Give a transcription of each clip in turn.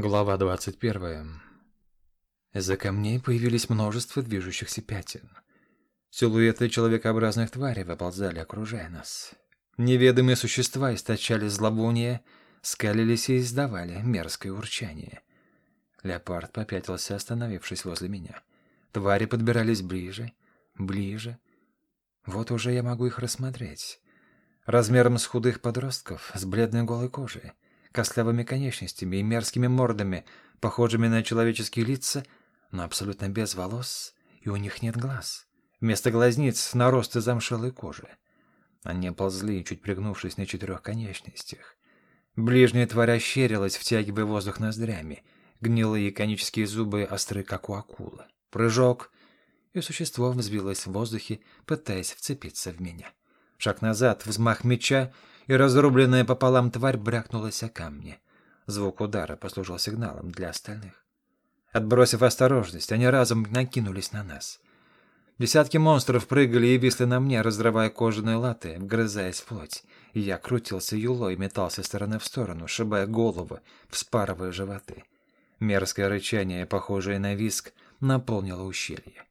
Глава 21. Из-за камней появились множество движущихся пятен. Силуэты человекообразных тварей выползали, окружая нас. Неведомые существа источали зловоние, скалились и издавали мерзкое урчание. Леопард попятился, остановившись возле меня. Твари подбирались ближе, ближе. Вот уже я могу их рассмотреть. Размером с худых подростков, с бледной голой кожей костлявыми конечностями и мерзкими мордами, похожими на человеческие лица, но абсолютно без волос, и у них нет глаз. Вместо глазниц — наросты замшелой кожи. Они ползли, чуть пригнувшись на четырех конечностях. Ближняя тварь ощерилась, втягивая воздух ноздрями. Гнилые конические зубы остры, как у акулы. Прыжок, и существо взвилось в воздухе, пытаясь вцепиться в меня. Шаг назад, взмах меча, и разрубленная пополам тварь брякнулась о камни. Звук удара послужил сигналом для остальных. Отбросив осторожность, они разом накинулись на нас. Десятки монстров прыгали и висли на мне, разрывая кожаные латы, вгрызаясь в плоть. Я крутился юлой метался стороны в сторону, шибая головы, вспарывая животы. Мерзкое рычание, похожее на виск, наполнило ущелье.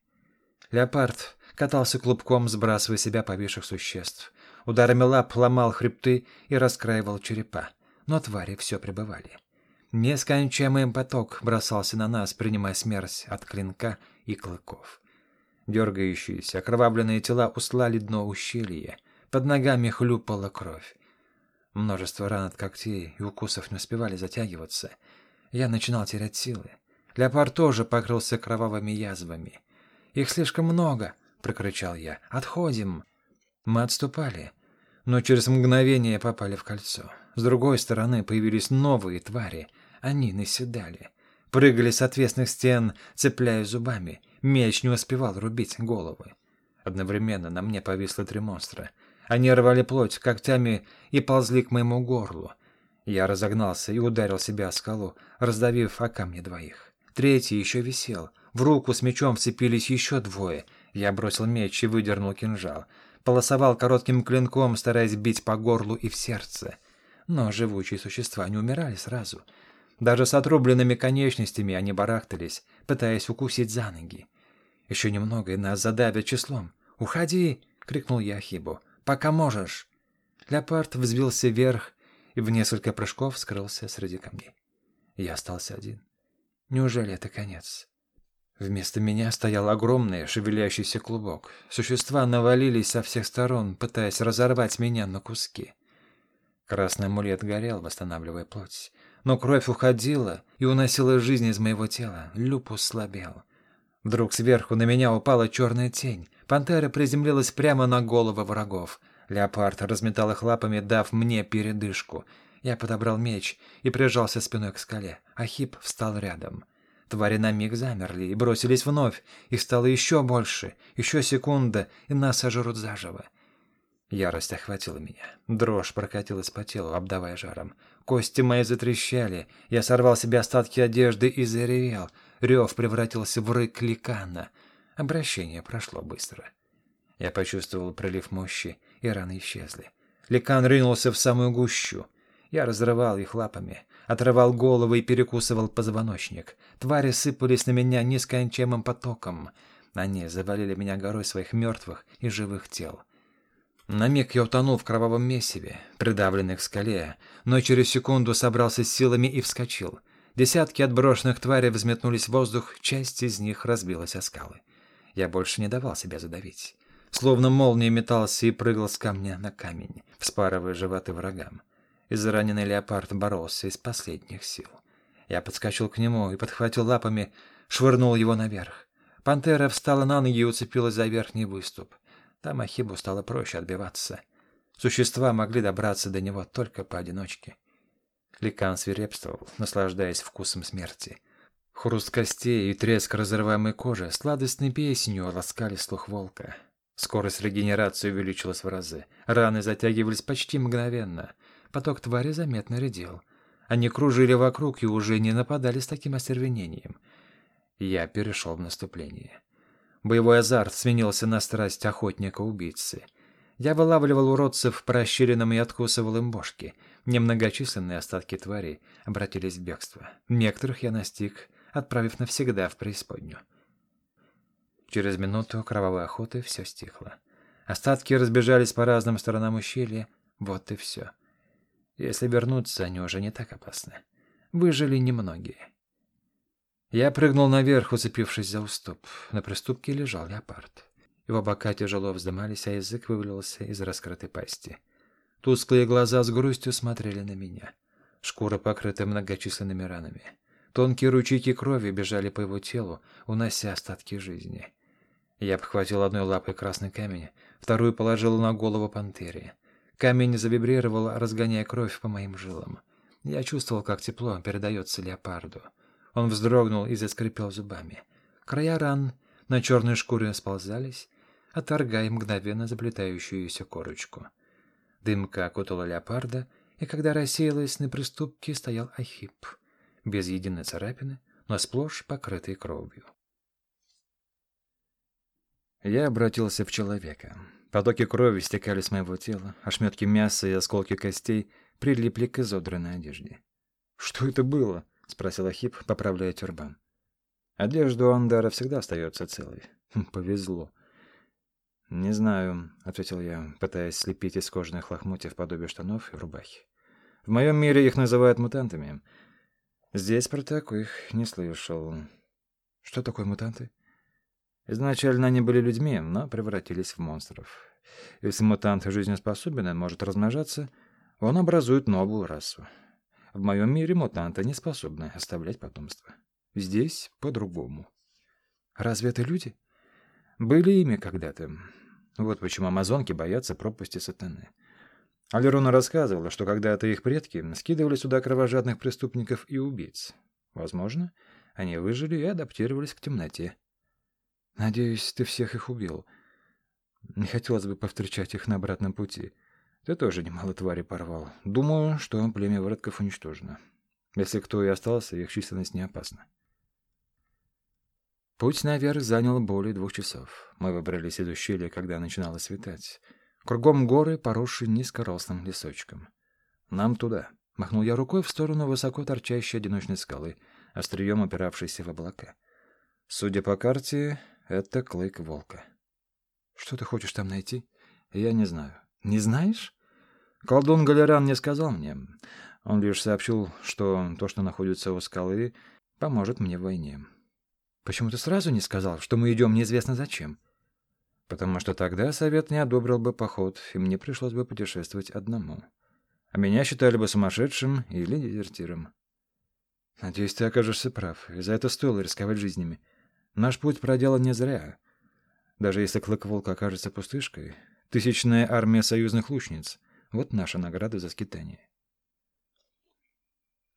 Леопард катался клубком, сбрасывая себя повисших существ. Ударами лап ломал хребты и раскраивал черепа. Но твари все пребывали. Нескончаемый поток бросался на нас, принимая смерть от клинка и клыков. Дергающиеся, окровавленные тела услали дно ущелья. Под ногами хлюпала кровь. Множество ран от когтей и укусов не успевали затягиваться. Я начинал терять силы. Леопард тоже покрылся кровавыми язвами. «Их слишком много!» — прокричал я. «Отходим!» Мы отступали но через мгновение попали в кольцо. С другой стороны появились новые твари. Они наседали. Прыгали с отвесных стен, цепляя зубами. Меч не успевал рубить головы. Одновременно на мне повисло три монстра. Они рвали плоть когтями и ползли к моему горлу. Я разогнался и ударил себя о скалу, раздавив о камни двоих. Третий еще висел. В руку с мечом вцепились еще двое. Я бросил меч и выдернул кинжал полосовал коротким клинком, стараясь бить по горлу и в сердце. Но живучие существа не умирали сразу. Даже с отрубленными конечностями они барахтались, пытаясь укусить за ноги. Еще немного, и нас задавят числом. «Уходи!» — крикнул я Ахибу. «Пока можешь!» Леопард взвился вверх и в несколько прыжков скрылся среди камней. Я остался один. Неужели это конец? Вместо меня стоял огромный шевелящийся клубок. Существа навалились со всех сторон, пытаясь разорвать меня на куски. Красный амулет горел, восстанавливая плоть. Но кровь уходила и уносила жизнь из моего тела. Люпус слабел. Вдруг сверху на меня упала черная тень. Пантера приземлилась прямо на головы врагов. Леопард разметал их лапами, дав мне передышку. Я подобрал меч и прижался спиной к скале. Ахип встал рядом. — Твари на миг замерли и бросились вновь. Их стало еще больше. Еще секунда, и нас сожрут заживо. Ярость охватила меня. Дрожь прокатилась по телу, обдавая жаром. Кости мои затрещали. Я сорвал себе остатки одежды и заревел. Рев превратился в рык ликана. Обращение прошло быстро. Я почувствовал прилив мощи, и раны исчезли. Ликан ринулся в самую гущу. Я разрывал их лапами, отрывал головы и перекусывал позвоночник. Твари сыпались на меня нескончаемым потоком. Они завалили меня горой своих мертвых и живых тел. На миг я утонул в кровавом месиве, придавленный к скале, но через секунду собрался с силами и вскочил. Десятки отброшенных тварей взметнулись в воздух, часть из них разбилась о скалы. Я больше не давал себя задавить. Словно молния метался и прыгал с камня на камень, вспарывая животы врагам. Израненный леопард боролся из последних сил. Я подскочил к нему и подхватил лапами, швырнул его наверх. Пантера встала на ноги и уцепилась за верхний выступ. Там Ахибу стало проще отбиваться. Существа могли добраться до него только поодиночке. Ликан свирепствовал, наслаждаясь вкусом смерти. Хруст костей и треск разрываемой кожи сладостной песнью ласкали слух волка. Скорость регенерации увеличилась в разы. Раны затягивались почти мгновенно — Поток твари заметно редел. Они кружили вокруг и уже не нападали с таким остервенением. Я перешел в наступление. Боевой азарт сменился на страсть охотника-убийцы. Я вылавливал уродцев по расщелинам и откусывал им бошки. Немногочисленные остатки тварей обратились в бегство. Некоторых я настиг, отправив навсегда в преисподнюю. Через минуту кровавой охоты все стихло. Остатки разбежались по разным сторонам ущелья. Вот и все. Если вернуться, они уже не так опасны. Выжили немногие. Я прыгнул наверх, уцепившись за уступ. На приступке лежал леопард. Его бока тяжело вздымались, а язык вывалился из раскрытой пасти. Тусклые глаза с грустью смотрели на меня. Шкура покрыта многочисленными ранами. Тонкие ручейки крови бежали по его телу, унося остатки жизни. Я обхватил одной лапой красный камень, вторую положил на голову пантере. Камень завибрировал, разгоняя кровь по моим жилам. Я чувствовал, как тепло передается леопарду. Он вздрогнул и заскрипел зубами. Края ран на черной шкуре сползались, отторгая мгновенно заплетающуюся корочку. Дымка окутала леопарда, и когда рассеялась на приступке, стоял Ахип, без единой царапины, но сплошь покрытый кровью. Я обратился в человека. Потоки крови стекали с моего тела, ошметки мяса и осколки костей прилипли к изодранной одежде. «Что это было?» — спросил Ахип, поправляя тюрбан. «Одежда у Андара всегда остается целой. Хм, повезло». «Не знаю», — ответил я, пытаясь слепить из кожаных лохмотьев подобие штанов и рубахи. «В моем мире их называют мутантами. Здесь про таких не слышал». «Что такое мутанты?» Изначально они были людьми, но превратились в монстров. Если мутант жизнеспособен и может размножаться, он образует новую расу. В моем мире мутанты не способны оставлять потомство. Здесь по-другому. Разве это люди? Были ими когда-то. Вот почему амазонки боятся пропасти сатаны. Алерона рассказывала, что когда-то их предки скидывали сюда кровожадных преступников и убийц. Возможно, они выжили и адаптировались к темноте. Надеюсь, ты всех их убил. Не хотелось бы повстречать их на обратном пути. Ты тоже немало твари порвал. Думаю, что племя выродков уничтожено. Если кто и остался, их численность не опасна. Путь наверх занял более двух часов. Мы выбрались из ущелья, когда начинало светать. Кругом горы, поросшие низкорослым лесочком. «Нам туда», — махнул я рукой в сторону высоко торчащей одиночной скалы, острием опиравшейся в облака. Судя по карте, это клык волка. Что ты хочешь там найти? Я не знаю. Не знаешь? Колдун Галеран не сказал мне. Он лишь сообщил, что то, что находится у скалы, поможет мне в войне. Почему ты сразу не сказал, что мы идем неизвестно зачем? Потому что тогда совет не одобрил бы поход, и мне пришлось бы путешествовать одному. А меня считали бы сумасшедшим или дезертиром. Надеюсь, ты окажешься прав, и за это стоило рисковать жизнями. Наш путь проделан не зря. Даже если клык волка окажется пустышкой, тысячная армия союзных лучниц — вот наша награда за скитание.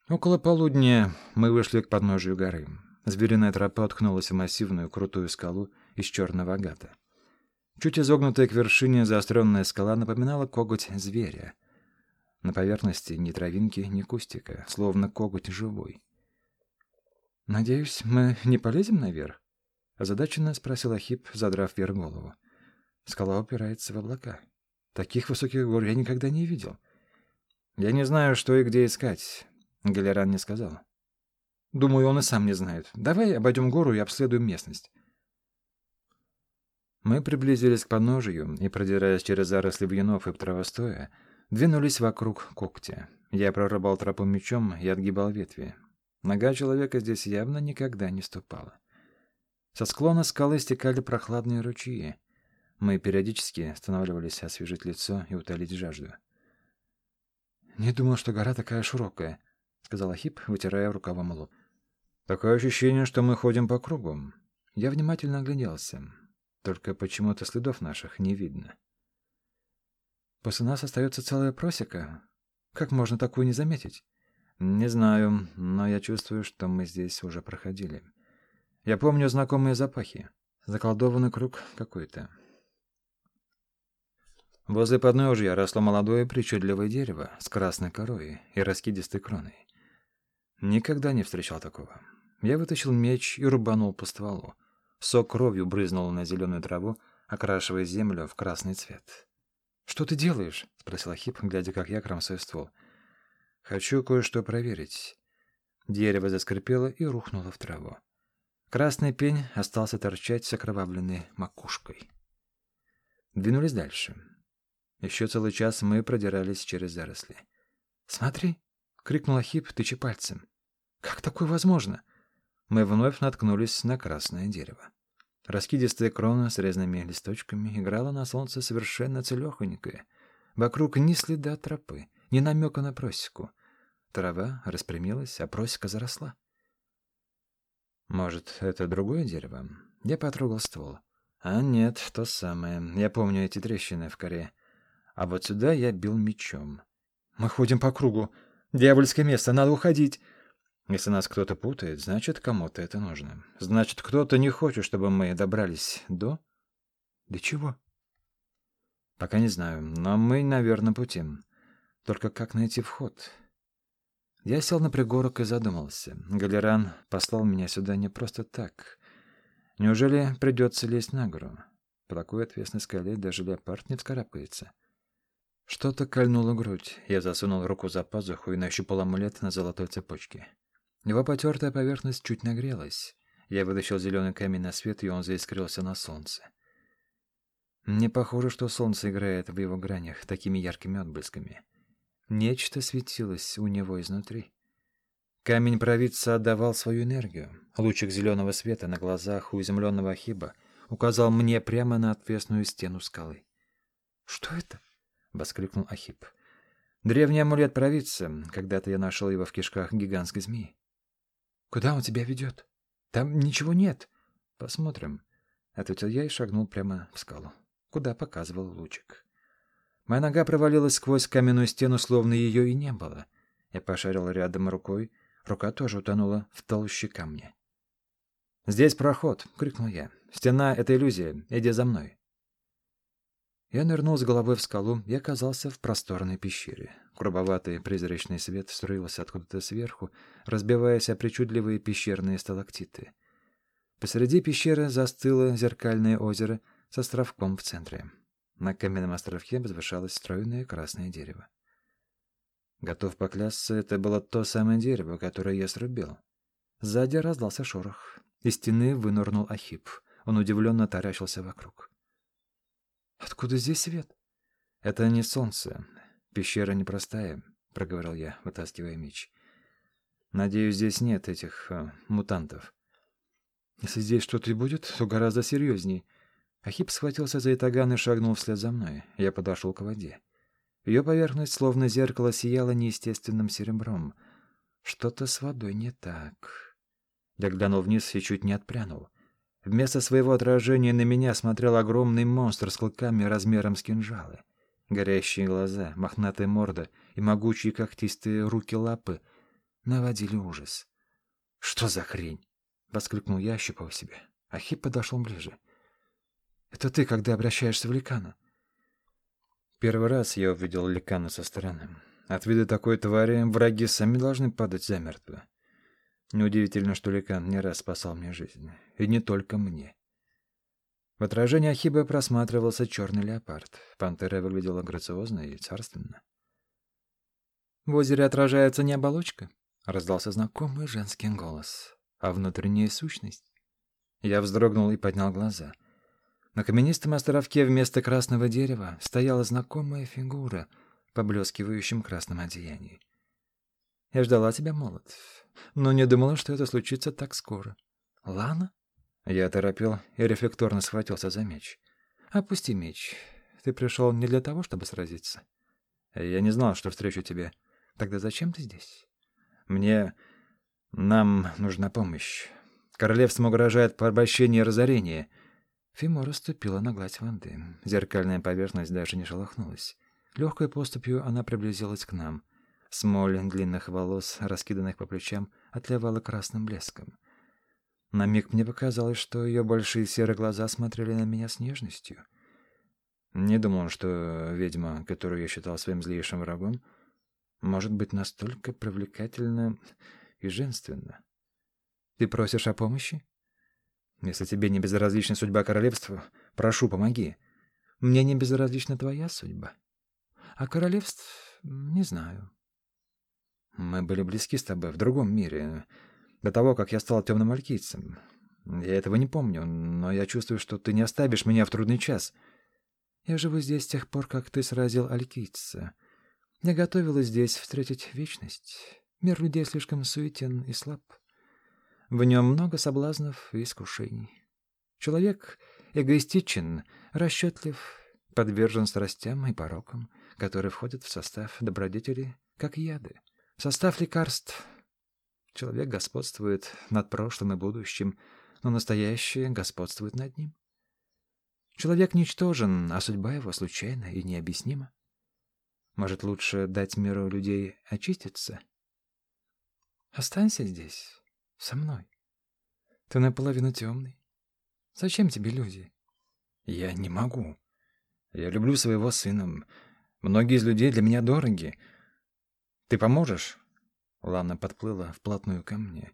Около полудня мы вышли к подножию горы. Звериная тропа уткнулась в массивную крутую скалу из черного агата. Чуть изогнутая к вершине заостренная скала напоминала коготь зверя. На поверхности ни травинки, ни кустика, словно коготь живой. «Надеюсь, мы не полезем наверх?» Озадаченно спросил Ахип, задрав вверх голову. Скала упирается в облака. Таких высоких гор я никогда не видел. Я не знаю, что и где искать. Галеран не сказал. Думаю, он и сам не знает. Давай обойдем гору и обследуем местность. Мы приблизились к подножию и, продираясь через заросли вьюнов и травостоя, двинулись вокруг когтя. Я прорубал тропу мечом и отгибал ветви. Нога человека здесь явно никогда не ступала. Со склона скалы стекали прохладные ручьи. Мы периодически останавливались освежить лицо и утолить жажду. «Не думал, что гора такая широкая», — сказал Ахип, вытирая рукавом лоб. «Такое ощущение, что мы ходим по кругу». Я внимательно огляделся. Только почему-то следов наших не видно. «После нас остается целая просека. Как можно такую не заметить?» «Не знаю, но я чувствую, что мы здесь уже проходили». Я помню знакомые запахи. Заколдованный круг какой-то. Возле подножья росло молодое причудливое дерево с красной корой и раскидистой кроной. Никогда не встречал такого. Я вытащил меч и рубанул по стволу. Сок кровью брызнул на зеленую траву, окрашивая землю в красный цвет. «Что ты делаешь?» — спросила Хип, глядя, как я кромсаю ствол. «Хочу кое-что проверить». Дерево заскрипело и рухнуло в траву. Красный пень остался торчать с окровавленной макушкой. Двинулись дальше. Еще целый час мы продирались через заросли. «Смотри!» — крикнула Хип, тыча пальцем. «Как такое возможно?» Мы вновь наткнулись на красное дерево. Раскидистая крона с резными листочками играла на солнце совершенно целехонькая. Вокруг ни следа тропы, ни намека на просеку. Трава распрямилась, а просека заросла. Может, это другое дерево? Я потрогал ствол. А нет, то самое. Я помню эти трещины в коре. А вот сюда я бил мечом. Мы ходим по кругу. Дьявольское место, надо уходить. Если нас кто-то путает, значит, кому-то это нужно. Значит, кто-то не хочет, чтобы мы добрались до... До чего? Пока не знаю, но мы на верном пути. Только как найти вход? Я сел на пригорок и задумался. Галеран послал меня сюда не просто так. Неужели придется лезть на гору? По такой отвесной скале даже леопард не вскарабкается. Что-то кольнуло грудь. Я засунул руку за пазуху и нащупал амулет на золотой цепочке. Его потертая поверхность чуть нагрелась. Я вытащил зеленый камень на свет, и он заискрился на солнце. Не похоже, что солнце играет в его гранях такими яркими отблесками. Нечто светилось у него изнутри. Камень провидца отдавал свою энергию. Лучик зеленого света на глазах у изумленного Ахиба указал мне прямо на отвесную стену скалы. «Что это?» — воскликнул Ахиб. «Древний амулет провидца. Когда-то я нашел его в кишках гигантской змеи». «Куда он тебя ведет? Там ничего нет». «Посмотрим», — ответил я и шагнул прямо в скалу, куда показывал лучик. Моя нога провалилась сквозь каменную стену, словно ее и не было. Я пошарил рядом рукой. Рука тоже утонула в толще камня. «Здесь проход!» — крикнул я. «Стена — это иллюзия. Иди за мной!» Я нырнул с головой в скалу и оказался в просторной пещере. Грубоватый призрачный свет струился откуда-то сверху, разбиваясь о причудливые пещерные сталактиты. Посреди пещеры застыло зеркальное озеро с островком в центре. На каменном островке возвышалось стройное красное дерево. Готов поклясться, это было то самое дерево, которое я срубил. Сзади раздался шорох. Из стены вынырнул Ахип. Он удивленно таращился вокруг. «Откуда здесь свет?» «Это не солнце. Пещера непростая», — проговорил я, вытаскивая меч. «Надеюсь, здесь нет этих э, мутантов». «Если здесь что-то и будет, то гораздо серьезней. Ахип схватился за итаган и шагнул вслед за мной. Я подошел к воде. Ее поверхность, словно зеркало, сияла неестественным серебром. Что-то с водой не так. Я глянул вниз и чуть не отпрянул. Вместо своего отражения на меня смотрел огромный монстр с клыками размером с кинжалы. Горящие глаза, мохнатая морда и могучие когтистые руки-лапы наводили ужас. «Что за хрень?» — воскликнул я, ощупав себя. Ахип подошел ближе. — это ты, когда обращаешься в ликана. Первый раз я увидел ликана со стороны. От вида такой твари враги сами должны падать замертво. Неудивительно, что ликан не раз спасал мне жизнь. И не только мне. В отражении Ахиба просматривался черный леопард. Пантера выглядела грациозно и царственно. «В озере отражается не оболочка», — раздался знакомый женский голос, — «а внутренняя сущность». Я вздрогнул и поднял глаза — на каменистом островке вместо красного дерева стояла знакомая фигура в поблескивающем красном одеянии. Я ждала тебя, молод, но не думала, что это случится так скоро. Лана? Я торопил и рефлекторно схватился за меч. Опусти меч. Ты пришел не для того, чтобы сразиться. Я не знал, что встречу тебя. Тогда зачем ты здесь? Мне... Нам нужна помощь. Королевству угрожает порабощение и разорение — Фимора ступила на гладь воды. Зеркальная поверхность даже не шелохнулась. Легкой поступью она приблизилась к нам. Смоль длинных волос, раскиданных по плечам, отливала красным блеском. На миг мне показалось, что ее большие серые глаза смотрели на меня с нежностью. Не думал, что ведьма, которую я считал своим злейшим врагом, может быть настолько привлекательна и женственна. «Ты просишь о помощи?» Если тебе не безразлична судьба королевства, прошу, помоги. Мне не безразлична твоя судьба. А королевств не знаю. Мы были близки с тобой в другом мире, до того, как я стал темным алькийцем. Я этого не помню, но я чувствую, что ты не оставишь меня в трудный час. Я живу здесь с тех пор, как ты сразил алькийца. Я готовилась здесь встретить вечность. Мир людей слишком суетен и слаб. В нем много соблазнов и искушений. Человек эгоистичен, расчетлив, подвержен страстям и порокам, которые входят в состав добродетели, как яды. В состав лекарств человек господствует над прошлым и будущим, но настоящее господствует над ним. Человек ничтожен, а судьба его случайна и необъяснима. Может, лучше дать миру людей очиститься? Останься здесь, со мной. Ты наполовину темный. Зачем тебе люди? Я не могу. Я люблю своего сына. Многие из людей для меня дороги. Ты поможешь? Лана подплыла вплотную ко мне.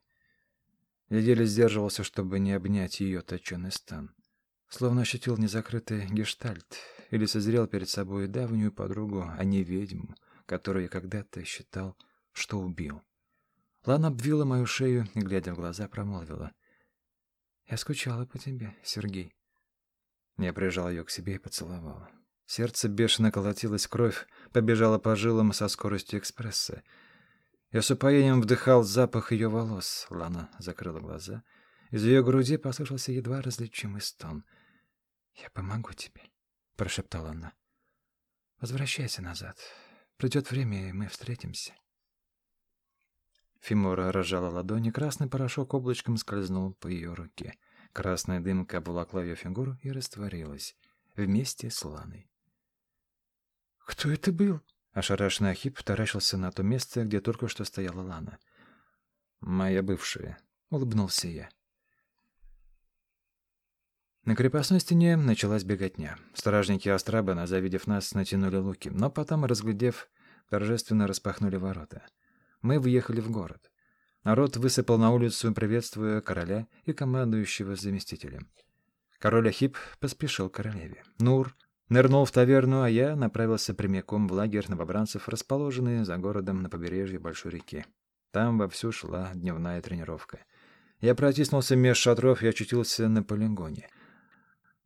Я еле сдерживался, чтобы не обнять ее точеный стан. Словно ощутил незакрытый гештальт или созрел перед собой давнюю подругу, а не ведьму, которую я когда-то считал, что убил. Лана обвила мою шею и, глядя в глаза, промолвила. «Я скучала по тебе, Сергей». Я прижал ее к себе и поцеловал. Сердце бешено колотилось, кровь побежала по жилам со скоростью экспресса. Я с упоением вдыхал запах ее волос. Лана закрыла глаза. Из ее груди послышался едва различимый стон. «Я помогу тебе», — прошептала она. «Возвращайся назад. Придет время, и мы встретимся». Фимора разжала ладони, красный порошок облачком скользнул по ее руке. Красная дымка обволокла ее фигуру и растворилась вместе с Ланой. «Кто это был?» Ошарашенный Ахип таращился на то место, где только что стояла Лана. «Моя бывшая», — улыбнулся я. На крепостной стене началась беготня. Стражники Астрабана, завидев нас, натянули луки, но потом, разглядев, торжественно распахнули ворота. Мы въехали в город. Народ высыпал на улицу, приветствуя короля и командующего заместителем. Король Ахип поспешил к королеве. Нур нырнул в таверну, а я направился прямиком в лагерь новобранцев, расположенный за городом на побережье большой реки. Там вовсю шла дневная тренировка. Я протиснулся меж шатров и очутился на полигоне.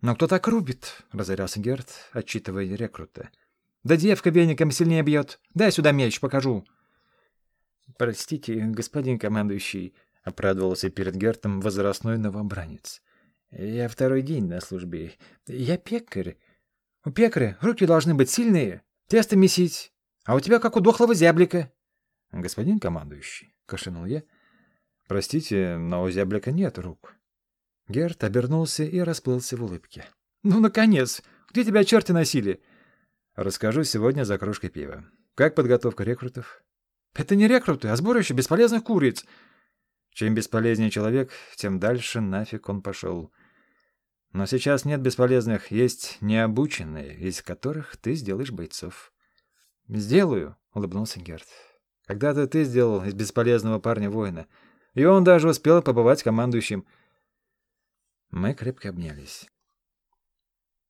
«Но кто так рубит?» — разорялся Герд, отчитывая рекрута. «Да девка веником сильнее бьет. Дай сюда меч, покажу». «Простите, господин командующий», — оправдывался перед Гертом возрастной новобранец. «Я второй день на службе. Я пекарь. У пекаря руки должны быть сильные, тесто месить, а у тебя как у дохлого зяблика». «Господин командующий», — кашлянул я, — «простите, но у зяблика нет рук». Герт обернулся и расплылся в улыбке. «Ну, наконец! Где тебя черти носили?» «Расскажу сегодня за кружкой пива. Как подготовка рекрутов?» Это не рекруты, а сборище бесполезных куриц. Чем бесполезнее человек, тем дальше нафиг он пошел. Но сейчас нет бесполезных, есть необученные, из которых ты сделаешь бойцов. «Сделаю», — улыбнулся Герт. «Когда-то ты сделал из бесполезного парня воина, и он даже успел побывать командующим». Мы крепко обнялись.